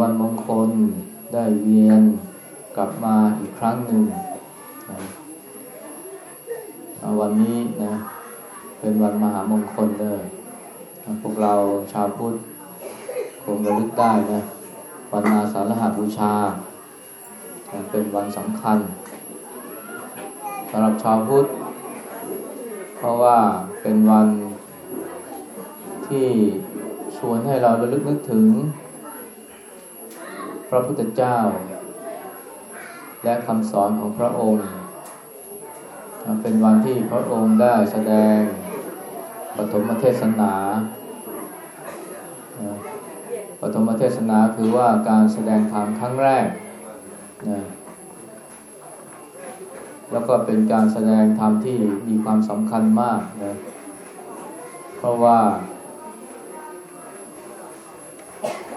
วันมงคลได้เวียนกลับมาอีกครั้งหนึ่งวันนี้นะเป็นวันมหามงคลเลยพวกเราชาวพุทธคงระลึกได้นะวันนาสาฬหบูชา เป็นวันสำคัญสำหรับชาวพุทธ เพราะว่าเป็นวันที่ชวนให้เราระลึกนึกถึง พระพุทธเจ้า และคำสอนของพระองค์ เป็นวันที่พระองค์ได้แสดงปฐมเทศนาปฐมเทศนาคือว่าการแสดงธรรมครั้งแรกนะแล้วก็เป็นการแสดงธรรมที่มีความสำคัญมากนะเพราะว่า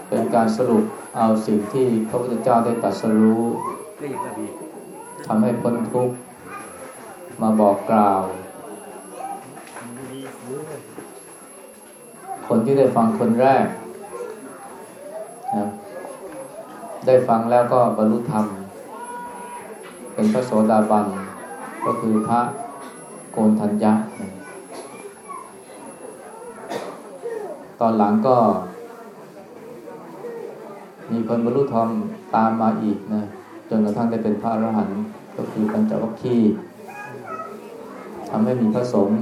เป็นการสรุป เอาสิ่งที่พระพุทธเจ้าได้ตรัสรู้ทำให้พ้นทุกข์มาบอกกล่าว คนที่ได้ฟังคนแรกนะได้ฟังแล้วก็บรรลุธรรม เป็นพระโสดาบัน ก็คือพระโกนทัญญะ ตอนหลังก็ มีคนบรรลุธรรมตามมาอีกนะจนกระทั่งได้เป็นพระอรหันต์ก็คือปัญจวัคคีย์ทำให้มีพระสงฆ์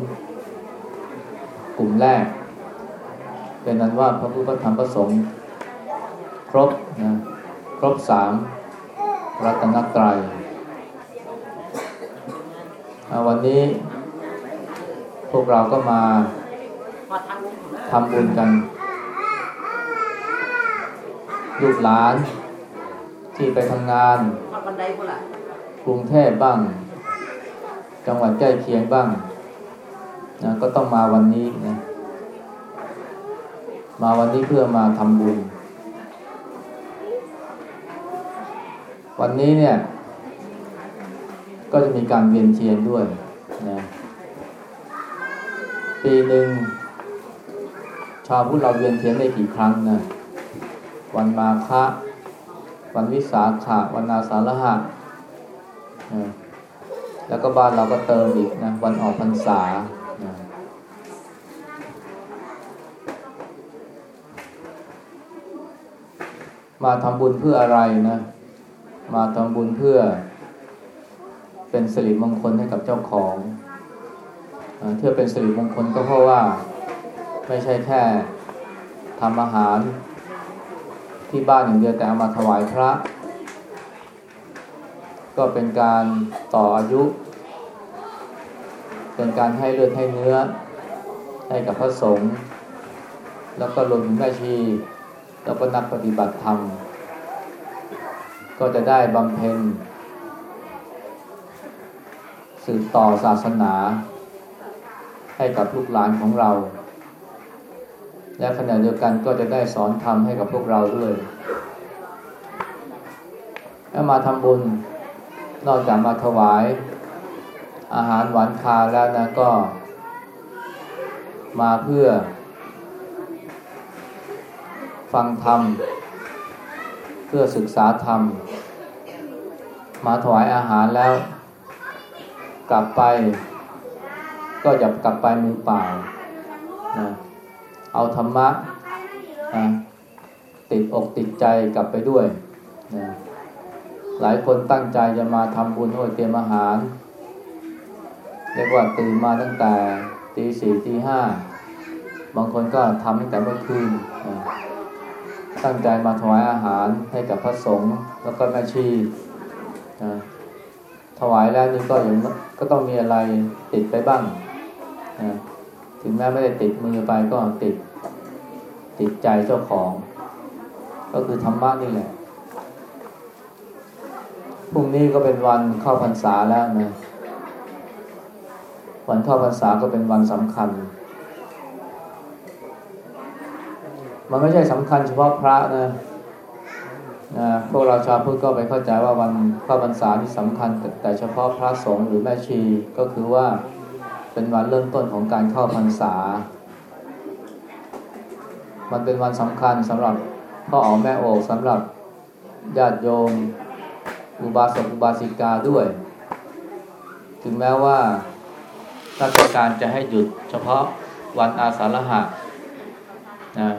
กลุ่มแรก เป็นนั้นว่าพระพุทธธรรมพระสงฆ์ครบนะครบสามรัตนตรัยวันนี้พวกเราก็มาทำบุญกัน ลูกหลาน ที่ไปทำงาน กรุงเทพบ้าง จังหวัดใกล้เคียงบ้างนะก็ต้องมาวันนี้นะมาวันนี้เพื่อมาทำบุญ วันนี้เนี่ย ก็จะมีการเวียนเทียนด้วยนะปีหนึ่งชาวพุทธเราเวียนเทียนได้กี่ครั้งนะ วันมาฆะวันวิสาขะวันนาสาฬหะนะแล้วก็บ้านเราก็เติมอีกนะ วันออกพรรษา มาทำบุญเพื่ออะไรนะ มาทำบุญเพื่อ เป็นสิริมงคลให้กับเจ้าของเพื่อเป็นสิริมงคลก็เพราะว่า ไม่ใช่แค่ทำอาหาร ที่บ้านอย่างเดียวแต่เอามาถวายพระ ก็เป็นการต่ออายุ เป็นการให้เลือดให้เนื้อ ให้กับพระสงฆ์แล้วก็รวมถึงแม่ชีแล้วก็นักปฏิบัติธรรม ก็จะได้บำเพ็ญสืบต่อศาสนา ให้กับลูกหลานของเรา และขณะเดียวกันก็จะได้สอนธรรมให้กับพวกเราด้วยถ้ามาทำบุญนอกจากมาถวาย อาหารหวานคาแล้วนะก็ มาเพื่อ ฟังธรรม เพื่อศึกษาธรรม มาถวายอาหารแล้ว กลับไป ก็อย่ากลับไปมือเปล่านะ เอาธรรมะนะติดอกติดใจกลับไปด้วยนะหลายคนตั้งใจจะมาทำบุญโอ้ยเตรียมอาหาร เรียกว่าตื่นมาตั้งแต่ตีสี่ตีห้าบางคนก็ทำตั้งแต่เมื่อคืนนะตั้งใจมาถวายอาหารให้กับพระสงฆ์แล้วก็แม่ชีนะถวายแล้วนี่ก็ย่างก็ต้องมีอะไรติดไปบ้างนะ ถึงแม้ไม่ได้ติดมือไปก็ติดติดใจเจ้าของ ก็คือธรรมะนี่แหละพรุ่งนี้ก็เป็นวันเข้าพรรษาแล้วนะวันเข้าพรรษาก็เป็นวันสำคัญ มันไม่ใช่สำคัญเฉพาะพระนะนะพวกเราชาวพุทธก็ไปเข้าใจว่าวันเข้าพรรษาที่สำคัญแต่เฉพาะพระสงฆ์หรือแม่ชีก็คือว่า เป็นวันเริ่มต้นของการเข้าพรรษา มันเป็นวันสำคัญสำหรับพ่ออ๋อแม่โอกสำหรับญาติโยม อุบาสกอุบาสิกาด้วย ถึงแม้ว่าราชการจะให้หยุดเฉพาะวันอาสาฬหะนะ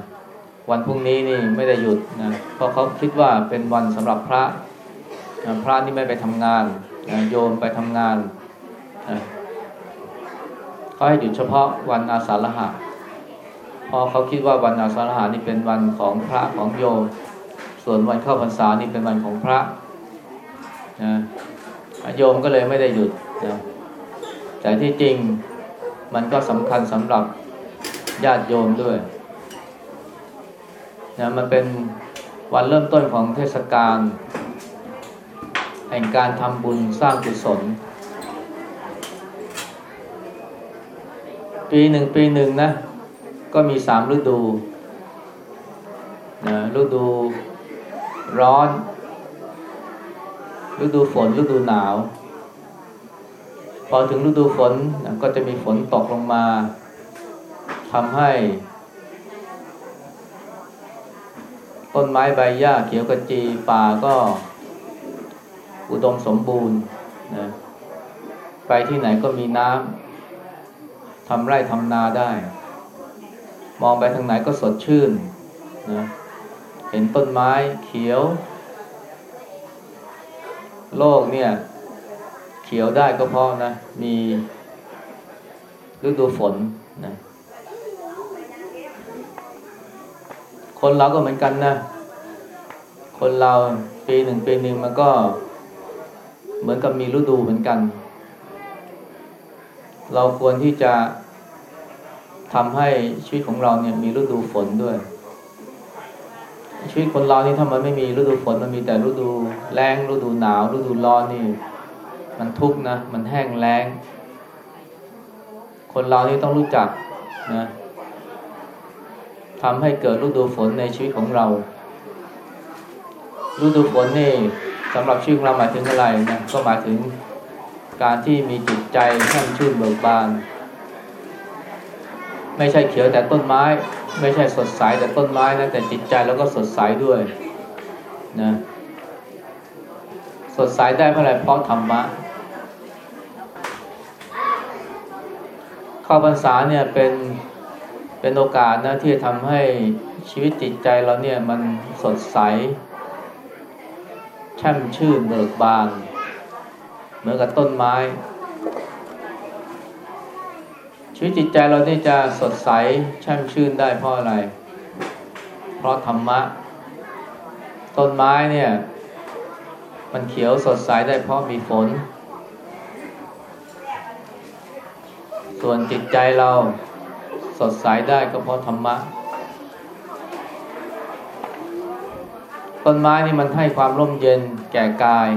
วันพรุ่งนี้นี่ไม่ได้หยุดนะเพราะเขาคิดว่าเป็นวันสำหรับพระนะพระนี่ไม่ไปทำงานนะโยมไปทำงานนะ เขาให้หยุดเฉพาะวันอาสาฬหะเพราะเขาคิดว่าวันอาสาฬหะนี่เป็นวันของพระของโยม ส่วนวันเข้าพรรษานี่เป็นวันของพระนะโยมก็เลยไม่ได้หยุดนะแต่ที่จริงมันก็สำคัญสำหรับญาติโยมด้วยนะมันเป็นวันเริ่มต้นของเทศกาลแห่งการทำบุญสร้างกุศล ปีหนึ่งปีหนึ่งนะ ก็มีสามฤดูนะฤดูร้อน ฤดูฝนฤดูหนาว พอถึงฤดูฝนนะก็จะมีฝนตกลงมาทำให้ต้นไม้ใบหญ้าเขียวกระจีป่าก็ อุดมสมบูรณ์นะไปที่ไหนก็มีน้ำ ทำไร่ทำนาได้ มองไปทางไหนก็สดชื่นนะเห็นต้นไม้เขียว โลกเนี่ย เขียวได้ก็เพราะนะ มีฤดูฝนนะคนเราก็เหมือนกันนะ คนเราปีหนึ่งปีหนึ่งมันก็ เหมือนกับมีฤดูเหมือนกัน เราควรที่จะ ทำให้ชีวิตของเราเนี่ยมีฤดูฝนด้วย ชีวิตคนเรานี่ถ้ามันไม่มีฤดูฝนมันมีแต่ฤดูแล้งฤดูหนาวฤดูร้อนนี่ มันทุกข์นะมันแห้งแล้ง คนเรานี่ต้องรู้จักนะทำให้เกิดฤดูฝนในชีวิตของเราฤดูฝนนี่สำหรับชีวิตเราหมายถึงอะไรนะก็หมายถึงการที่มีจิตใจแช่มชื่นเบิกบาน ไม่ใช่เขียวแต่ต้นไม้ ไม่ใช่สดใสแต่ต้นไม้นะแต่จิตใจแล้วก็สดใสด้วยนะสดใสได้เพราะอะไรเพราะธรรมะเข้าพรรษาเนี่ยเป็นเป็นโอกาสนะที่จะทำให้ชีวิตจิตใจเราเนี่ยมันสดใสแช่มชื่นเบิกบาน เหมือนกับต้นไม้ ชีวิตจิตใจเรานี่จะสดใสแช่มชื่นได้เพราะอะไร เพราะธรรมะ ต้นไม้เนี่ย มันเขียวสดใสได้เพราะมีฝน ส่วนจิตใจเราสดใสได้ก็เพราะธรรมะ ต้นไม้นี่มันให้ความร่มเย็นแก่กาย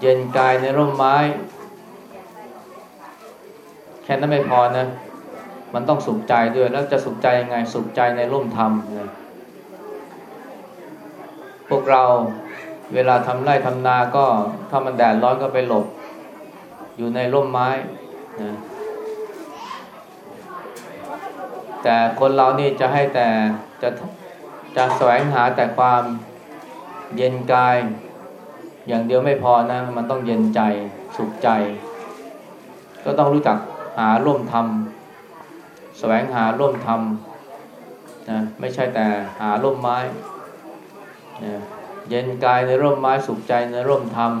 เย็นกายในร่มไม้ แค่นั้นไม่พอนะ มันต้องสุขใจด้วยแล้วจะสุขใจยังไงสุขใจในร่มธรรมนะพวกเราเวลาทำไร่ทำนาก็ถ้ามันแดดร้อนก็ไปหลบ อยู่ในร่มไม้นะแต่คนเรานี่จะให้แต่จะจะแสวงหาแต่ความเย็นกาย อย่างเดียวไม่พอนะ มันต้องเย็นใจสุขใจ ก็ต้องรู้จัก หาร่วมทำแสวงหาร่วมทำนะไม่ใช่แต่หาร่มไม้นะเย็นกายในร่มไม้สุขใจในร่มธรรม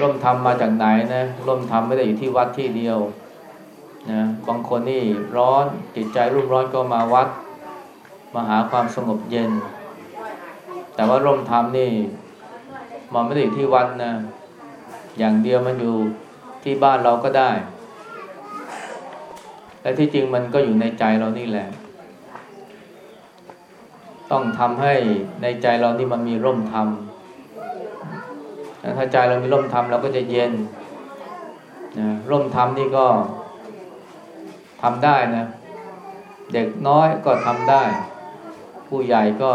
ร่มธรรมมาจากไหนนะร่มธรรมไม่ได้อยู่ที่วัดที่เดียวนะบางคนนี่ร้อนจิตใจรุ่มร้อนก็มาวัด มาหาความสงบเย็น แต่ว่าร่มธรรมนี่มันไม่ได้อยู่ที่วัดนะอย่างเดียวมันอยู่ที่บ้านเราก็ได้ และที่จริงมันก็อยู่ในใจเรานี่แหละ ต้องทำให้ในใจเรานี่มันมีร่มธรรมถ้าใจเรามีร่มธรรมเราก็จะเย็นนะร่มธรรมนี่ก็ทำได้นะ เด็กน้อยก็ทำได้ ผู้ใหญ่ก็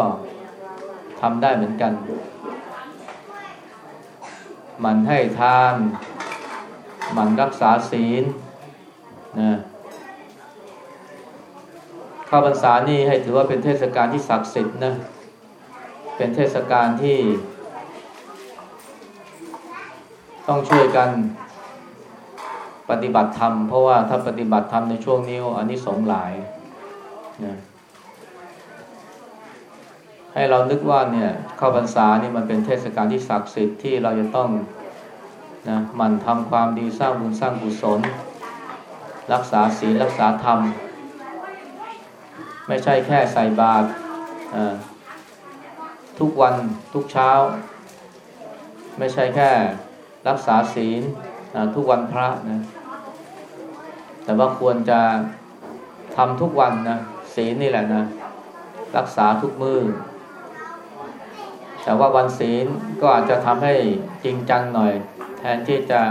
ทำได้เหมือนกันมันให้ทาน มันรักษาศีลนะ ข้าพรรษานี่ให้ถือว่าเป็นเทศกาลที่ศักดิ์สิทธิ์นะ เป็นเทศกาลที่ ต้องช่วยกันปฏิบัติธรรม เพราะว่าถ้าปฏิบัติธรรมในช่วงนี้อันนี้สงหลายนะให้เรานึกว่าเนี่ยเข้าพรรษานี่มันเป็นเทศกาลที่ศักดิ์สิทธิ์ที่เราจะต้องนะมันทำความดีสร้างบุญสร้างกุศล รักษาศีลรักษาธรรม ไม่ใช่แค่ใส่บาตรทุกวันทุกเช้า ไม่ใช่แค่รักษาศีลทุกวันพระนะแต่ว่าควรจะทำทุกวันนะศีลนี่แหละนะ รักษาทุกมือแต่ว่าวันศีลก็อาจจะทำให้จริงจังหน่อย แทนที่จะ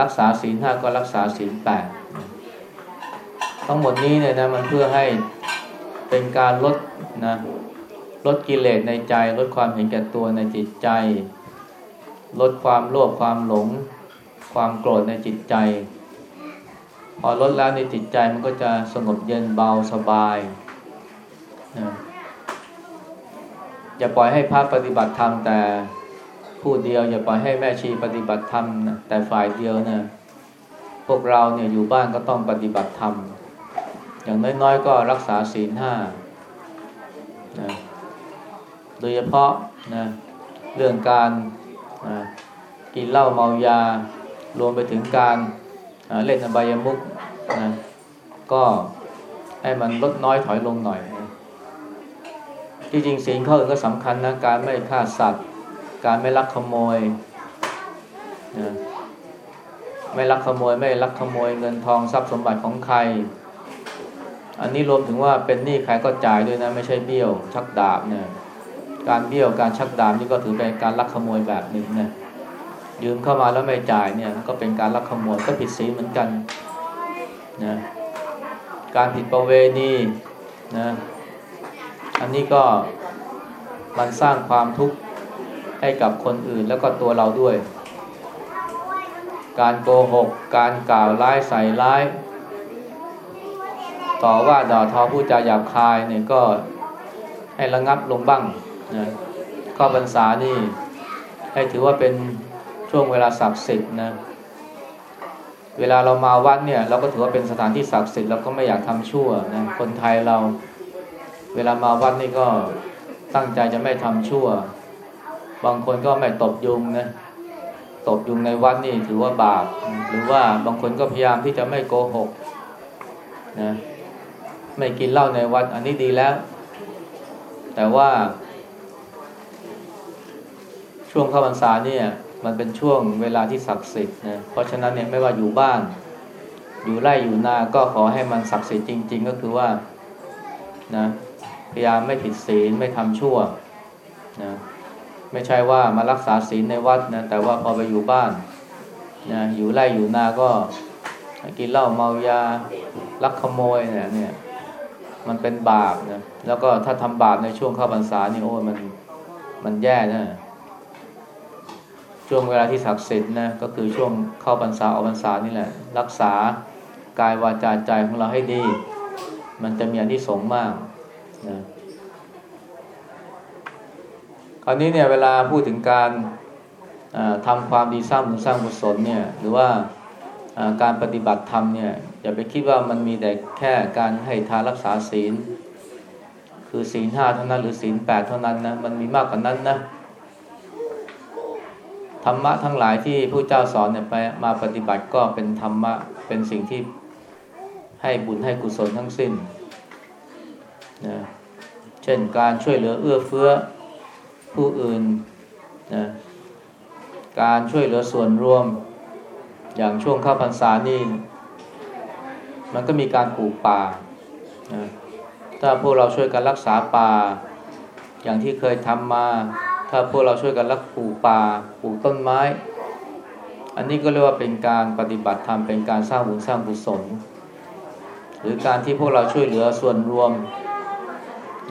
รักษาศีลห้าก็รักษาศีลแปดทั้งหมดนี้เนี่ยนะมันเพื่อให้ เป็นการลดนะลดกิเลสในใจ ลดความเห็นแก่ตัวในจิตใจ ลดความโลภความหลง ความโกรธในจิตใจ พอลดแล้วในจิตใจมันก็จะสงบเย็นเบาสบายนะอย่าปล่อยให้พระปฏิบัติธรรมแต่ผู้เดียว อย่าปล่อยให้แม่ชีปฏิบัติธรรมนะแต่ฝ่ายเดียวนะพวกเราเนี่ยอยู่บ้านก็ต้องปฏิบัติธรรม อย่างน้อยๆ ก็รักษาศีลห้านะโดยเฉพาะนะเรื่องการนะกินเหล้าเมายา รวมไปถึงการเล่นอบายมุกนะก็ให้มันลดน้อยถอยลงหน่อยจริงๆศีลข้ออื่นก็สำคัญนะการไม่ฆ่าสัตว์ การไม่ลักขโมยนะไม่ลักขโมยไม่ลักขโมยเงินทองทรัพย์สมบัติของใคร อันนี้รวมถึงว่าเป็นหนี้ใครก็จ่ายด้วยนะไม่ใช่เบี้ยว ชักดาบเนี่ยการเบี้ยวการชักดาบนี่ก็ถือเป็นการลักขโมยแบบหนึ่งนะยืมเข้ามาแล้วไม่จ่ายเนี่ยก็เป็นการลักขโมยก็ผิดศีลเหมือนกันนะการผิดประเวณีนะอันนี้ก็มันสร้างความทุกข์ให้กับคนอื่นแล้วก็ตัวเราด้วย การโกหก การกล่าวร้ายใส่ร้าย ต่อว่าด่าทอผู้จาหยาบคายเนี่ยก็ให้ระงับลงบ้างนะข้อบรรษานี่ให้ถือว่าเป็นช่วงเวลาศักดิ์สิทธิ์นะเวลาเรามาวัดเนี่ย เราก็ถือว่าเป็นสถานที่ศักดิ์สิทธิ์เราก็ไม่อยากทำชั่วนะคนไทยเรา เวลามาวัดนี่ก็ตั้งใจจะไม่ทำชั่ว บางคนก็ไม่ตบยุงนะตบยุงในวัดนี่ถือว่าบาป หรือว่าบางคนก็พยายามที่จะไม่โกหกนะ ไม่กินเหล้าในวัด อันนี้ดีแล้ว แต่ว่าช่วงเข้าพรรษาเนี่ย มันเป็นช่วงเวลาที่ศักดิ์สิทธิ์นะเพราะฉะนั้นเนี่ยไม่ว่าอยู่บ้าน อยู่ไร่อยู่นาก็ขอให้มันศักดิ์สิทธิ์จริง ๆ ก็คือว่านะพยายามไม่ผิดศีลไม่ทำชั่วนะไม่ใช่ว่ามารักษาศีลในวัดนะแต่ว่าพอไปอยู่บ้านนะอยู่ไร่อยู่นาก็กินเหล้าเมายาลักขโมยเนี่ยเนี่ย มันเป็นบาปนะแล้วก็ถ้าทำบาปในช่วงเข้าพรรษานี่โอ้มันมันแย่นะช่วงเวลาที่ศักดิ์สิทธิ์นะก็คือช่วงเข้าพรรษาออกพรรษานี่แหละ รักษากายวาจาใจของเราให้ดี มันจะมีอันที่สงมากนะคราวนี้เนี่ยเวลาพูดถึงการทำความดีสร้างบุญสร้างกุศลเนี่ยหรือว่าการปฏิบัติธรรมเนี่ย อย่าไปคิดว่ามันมีแต่แค่การให้ทานรักษาศีล คือศีลห้าเท่านั้น หรือศีลแปดเท่านั้นนะมันมีมากกว่านั้นนะธรรมะทั้งหลายที่ผู้เจ้าสอนเนี่ยไปมาปฏิบัติก็เป็นธรรมะเป็นสิ่งที่ให้บุญให้กุศลทั้งสิ้นนะเช่นการช่วยเหลือเอื้อเฟื้อผู้อื่นนะการช่วยเหลือส่วนรวม อย่างช่วงข้าพรรษานี่ มันก็มีการปลูกป่านะถ้าพวกเราช่วยกันรักษาป่า อย่างที่เคยทำมา ถ้าพวกเราช่วยกันรักปลูกป่าปลูกต้นไม้ อันนี้ก็เรียกว่าเป็นการปฏิบัติธรรมเป็นการสร้างบุญสร้างกุศลหรือการที่พวกเราช่วยเหลือส่วนรวม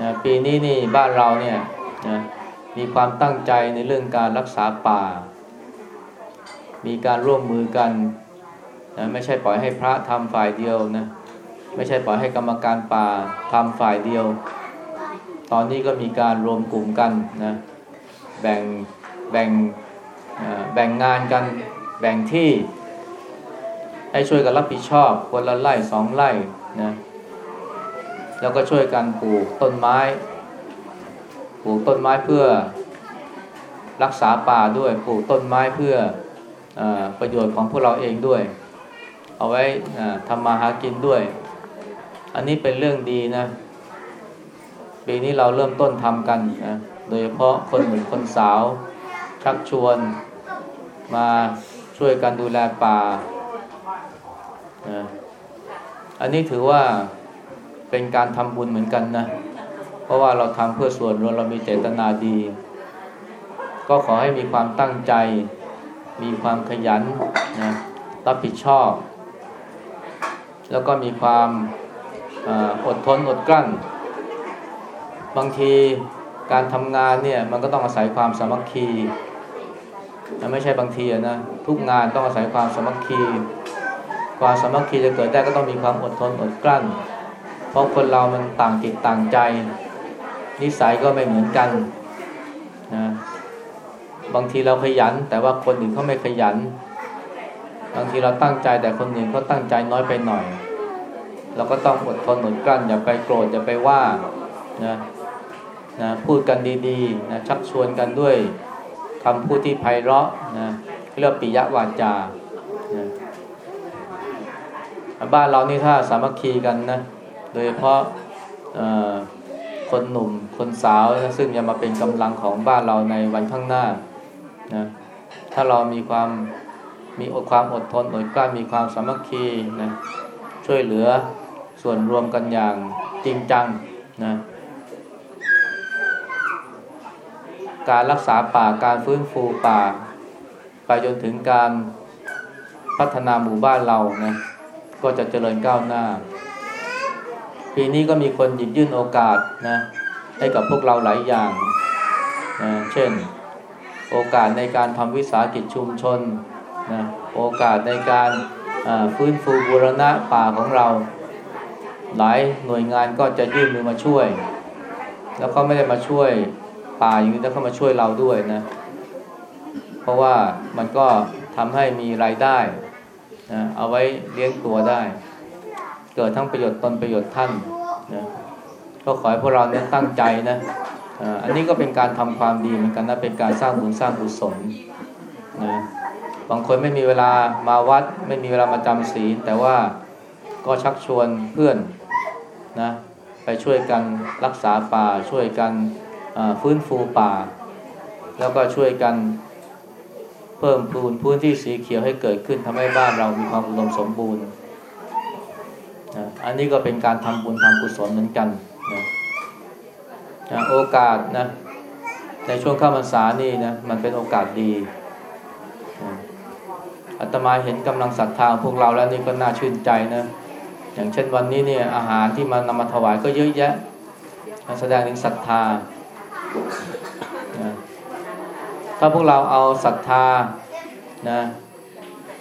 นะปีนี้นี่บ้านเราเนี่ยนะมีความตั้งใจในเรื่องการรักษาป่า มีการร่วมมือกัน นะไม่ใช่ปล่อยให้พระทำฝ่ายเดียวนะไม่ใช่ปล่อยให้กรรมการป่าทำฝ่ายเดียว ตอนนี้ก็มีการรวมกลุ่มกันนะแบ่งแบ่งแบ่งงานกันแบ่งที่ ให้ช่วยกันรับผิดชอบคนละไร่สองไร่นะแล้วก็ช่วยกันปลูกต้นไม้ ปลูกต้นไม้เพื่อรักษาป่าด้วย ปลูกต้นไม้เพื่ออประโยชน์ของพวกเราเองด้วย เอาไว้ทำมาหากินด้วย อันนี้เป็นเรื่องดีนะ ปีนี้เราเริ่มต้นทำกันนะโดยเฉพาะคนหนุ่มคนสาว ชักชวนมาช่วยกันดูแลป่านะอันนี้ถือว่าเป็นการทำบุญเหมือนกันนะ เพราะว่าเราทำเพื่อส่วนรวมเรามีเจตนาดี ก็ขอให้มีความตั้งใจ มีความขยันนะรับผิดชอบ แล้วก็มีความอดทนอดกลั้น บางทีการทำงานเนี่ยมันก็ต้องอาศัยความสามัคคีไม่ใช่บางทีนะทุกงานต้องอาศัยความสามัคคี ความสามัคคีจะเกิดได้ก็ต้องมีความอดทนอดกลั้น เพราะคนเรามันต่างจิตต่างใจ นิสัยก็ไม่เหมือนกันนะบางทีเราขยัน แต่ว่าคนอื่นเขาไม่ขยัน บางทีเราตั้งใจแต่คนอื่นเขาตั้งใจน้อยไปหน่อย เราก็ต้องอดทนอดกลั้นอย่าไปโกรธอย่าไปว่านะนะพูดกันดีๆนะชักชวนกันด้วยคำพูดที่ไพเราะนะเรียกปิยวาจานะบ้านเรานี่ถ้าสามัคคีกันนะโดยเฉพาะคนหนุ่มคนสาวนะซึ่งจะมาเป็นกำลังของบ้านเราในวันข้างหน้านะถ้าเรามีความ มีอดความอดทนอดกลั้นมีความสามัคคีนะช่วยเหลือส่วนรวมกันอย่างจริงจังนะการรักษาป่าการฟื้นฟูป่า ไปจนถึงการพัฒนาหมู่บ้านเรานะก็จะเจริญก้าวหน้า ปีนี้ก็มีคนหยิบยื่นโอกาสนะให้กับพวกเราหลายอย่างนะเช่น โอกาสในการทำวิสาหกิจชุมชน นะโอกาสในการฟื้นฟูบูรณะป่าของเรา หลายหน่วยงานก็จะยื่นมือมาช่วย แล้วก็ไม่ได้มาช่วยป่าอย่างนี้แล้วเข้ามาช่วยเราด้วยนะ เพราะว่ามันก็ทำให้มีรายได้นะเอาไว้เลี้ยงตัวได้ เกิดทั้งประโยชน์ตนประโยชน์ท่านนะก็ขอให้พวกเราเนี่ยตั้งใจนะอันนี้ก็เป็นการทำความดีเหมือนกันนะเป็นการสร้างบุญสร้างกุศลนะ บางคนไม่มีเวลามาวัด ไม่มีเวลามาจำศีลแต่ว่าก็ชักชวนเพื่อนนะไปช่วยกันรักษาป่า ช่วยกันฟื้นฟูป่า แล้วก็ช่วยกันเพิ่มพูนพื้นที่สีเขียวให้เกิดขึ้นทำให้บ้านเรามีความอุดมสมบูรณ์นะอันนี้ก็เป็นการทำบุญทำกุศลเหมือนกันนะนะโอกาสนะในช่วงข้าพรรษานี่นะมันเป็นโอกาสดีนะ อาตมาเห็นกำลังศรัทธาพวกเราแล้วนี่ก็น่าชื่นใจนะ อย่างเช่นวันนี้เนี่ยอาหารที่มานำมาถวายก็เยอะแยะแสดงถึงศรัทธา ถ้าพวกเราเอาศรัทธานะ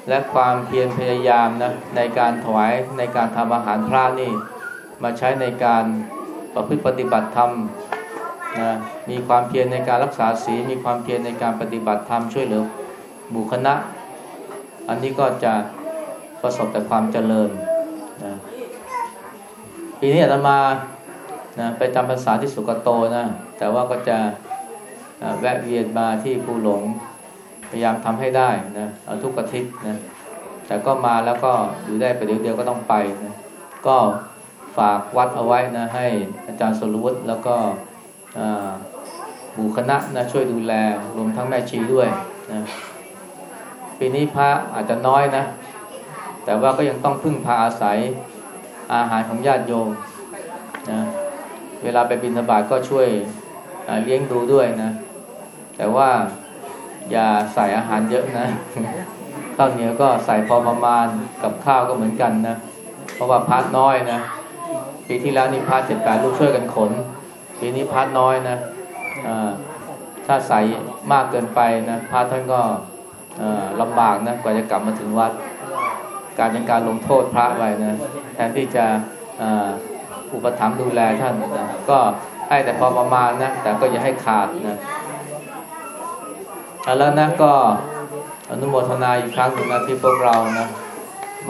และความเพียรพยายามนะในการถวายในการทำอาหารพระนี่ มาใช้ในการประพฤติปฏิบัติธรรมนะมีความเพียรในการรักษาศีลมีความเพียรในการปฏิบัติธรรมช่วยเหลือบุคณะ อันนี้ก็จะประสบแต่ความเจริญนะปีนี้อาตมานะไปจำพรรษาที่สุกโตนะแต่ว่าก็จะแวะเวียนมาที่ภูหลงพยายามทำให้ได้นะเอาทุกอาทิตย์นะแต่ก็มาแล้วก็อยู่ได้ไปเดี๋ยวเดียวก็ต้องไปนะก็ฝากวัดเอาไว้นะให้อาจารย์สรุวุฒิแล้วก็บูคณะนะช่วยดูแลรวมทั้งแม่ชีด้วยนะ ปีนี้พระอาจจะน้อยนะ แต่ว่าก็ยังต้องพึ่งพาอาศัยอาหารของญาติโยมนะเวลาไปบินธบาตก็ช่วยเลี้ยงดูด้วยนะ แต่ว่าอย่าใส่อาหารเยอะนะข้าวเหนียวก็ใส่พอประมาณกับข้าวก็เหมือนกันนะเพราะว่าพัดน้อยนะปีที่แล้วนี่พัดเจ็ดแปดลูกช่วยกันขน ปีนี้พัดน้อยนะถ้าใส่มากเกินไปนะพระท่านก็ ลำบากนะกว่าจะกลับมาถึงวัด การเป็นการลงโทษพระไว้นะแทนที่จะอุปถัมภ์ดูแลท่านนะก็ให้แต่พอประมาณนะแต่ก็อย่าให้ขาดนะแล้วนะก็อนุโมทนาอีกครั้งหนึ่งนะที่พวกเรานะ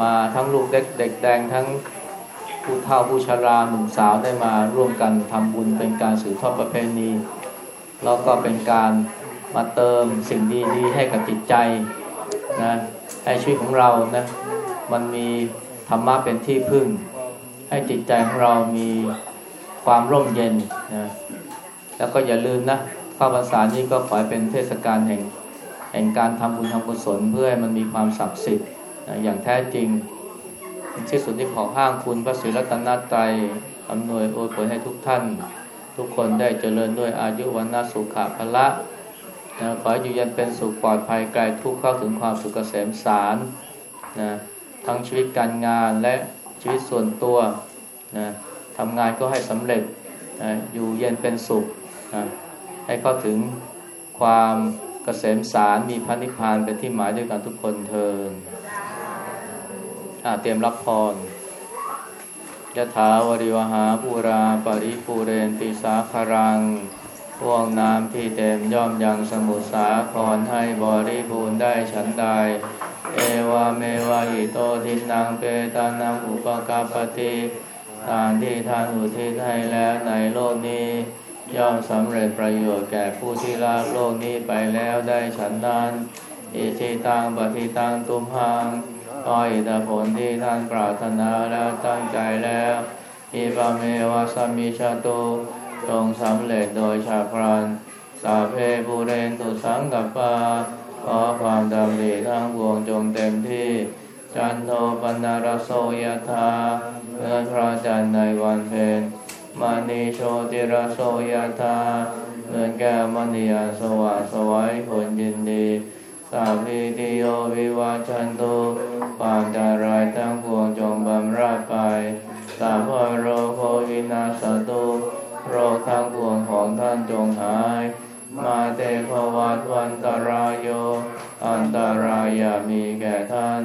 มาทั้งลูกเด็กเด็กแดงทั้งผู้เฒ่าผู้ชราหนุ่มสาวได้มาร่วมกันทำบุญเป็นการสืบทอดประเพณี แล้วก็เป็นการ มาเติมสิ่งดีๆให้กับจิตใจนะให้ชีวิตของเรานะมันมีธรรมะเป็นที่พึ่ง ให้จิตใจของเรามีความร่มเย็นนะแล้วก็อย่าลืมนะข้าพรรษานี้ก็ขอให้เป็นเทศกาลแห่งแห่งการทำบุญทำกุศลเพื่อให้มันมีความศักดิ์สิทธิ์นะอย่างแท้จริงที่สุดที่ขอห้างคุณพระศรีรัตนตรัยอำนวยโอวยผลให้ทุกท่าน ทุกคนได้เจริญด้วยอายุวันนาสุขะพละ นะขออยู่เยันเป็นสุขปลอดภัยไกลทุกข์เข้าถึงความสุขเกษมสารนะทั้งชีวิตการงานและชีวิตส่วนตัวนะทำงานก็ให้สำเร็จนะอยู่เย็นเป็นสุขนะให้เข้าถึงความเกษมสารมีพันิพานเป็นที่หมายด้วยกันทุกคนเทินเตรียมรับพรยะถาวริวหาปูราปริปูเรนติสาคารัง พวงน้ำที่เต็มย่อมยังสมุทรสาครให้บริบูรณ์ได้ฉันใด เอวาเมวะหิโตทินังเปตานังอุปกาปติทานที่ท่านอุทิศให้แล้วในโลกนี้ ย่อมสำเร็จประโยชน์แก่ผู้ที่ละโลกนี้ไปแล้วได้ฉันนั้นอิทิตังปฏิตังตุมหังขออิทธผลที่ท่านปรารถนาแล้วตั้งใจแล้วอิปเมวะสมิชาตุ จงสำเร็จโดยชาพรันสาเพภูเรนตุสังกัปปาขอความดำริทั้งปวงจงเต็มที่ จันโทปนารโสยธาเมื่อพระจันทร์ในวันเพ็ญมานีโชติรโสยธาเมื่อแก้มณีอันสว่างสวัยผลยินดีสัพพิติโยวิวัชันตุความจารายทั้งปวงจงบำราไปสัพโรโควินาสตุ โรคทั้งปวงของท่านจงหาย มาเตภวัตวันตรายโย อันตรายามีแก่ท่าน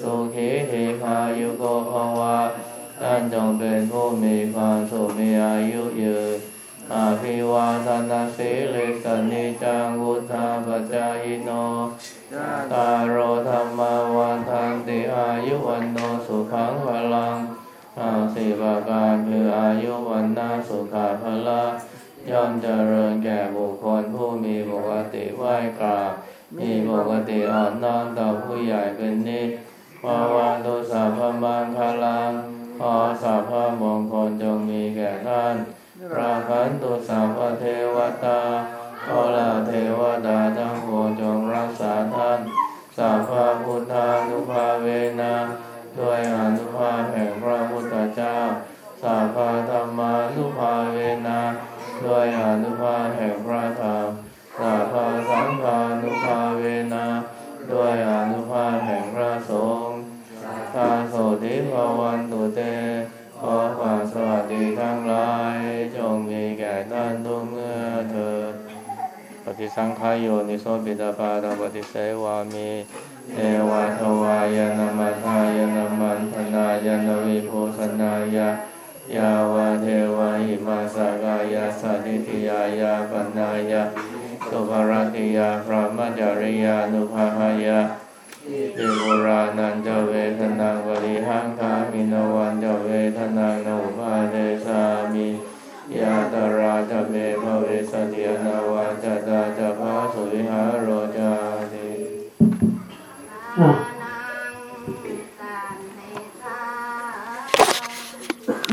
สุขีหิพายุโกภวะท่านจงเป็นผู้มีความสุขมีอายุยืนอาภิวาทนาสิลิสนิจังวุธาปจายโนตาโรธรรมวันทันติอายุวันโนสุขังพลัง อาสิบาการคืออายุวันนาสุขาพละย่อมเจริญแก่บุคคลผู้มีปกติไหวกราบมีปกติอ่อนน้อมต่อผู้ใหญ่เป็นนิสภาวะตุสัพพมังคลังขอสัพพมงคลจงมีแก่ท่านราคันตุสัพพเทวตาขอลาเทวดาทั้งปวงจงรักษาท่านสัพพพุทธานุภาเวนะ ด้วยอนุภาพแห่งพระพุทธเจ้าสัพพธรรมานุภาเวนะด้วยอนุภาพแห่งพระธรรมสัพพสังฆานุภาเวนะด้วยอนุภาพแห่งพระสงฆ์ตาโสติภาวันตุเตขอความสวัสดีทั้งหลายจงมีแก่ท่านทุกเมื่อเถิดปฏิสังขายโยนิโสปิตาปาตาปฏิเสวามี เอวาทวายนามัทายนามันธนายนวิโพสนายายาวาเทวาหิมาสกายาสัติทิยายาปัญญายาสุภรติยาพระมจริยานุภาหายาติบุรานันจเวทนาบริหังคามินวันเจเวทนาโนภาเดสามิยาตราจเมภเวสเดียนาวาจตาจะพาสุวิหาร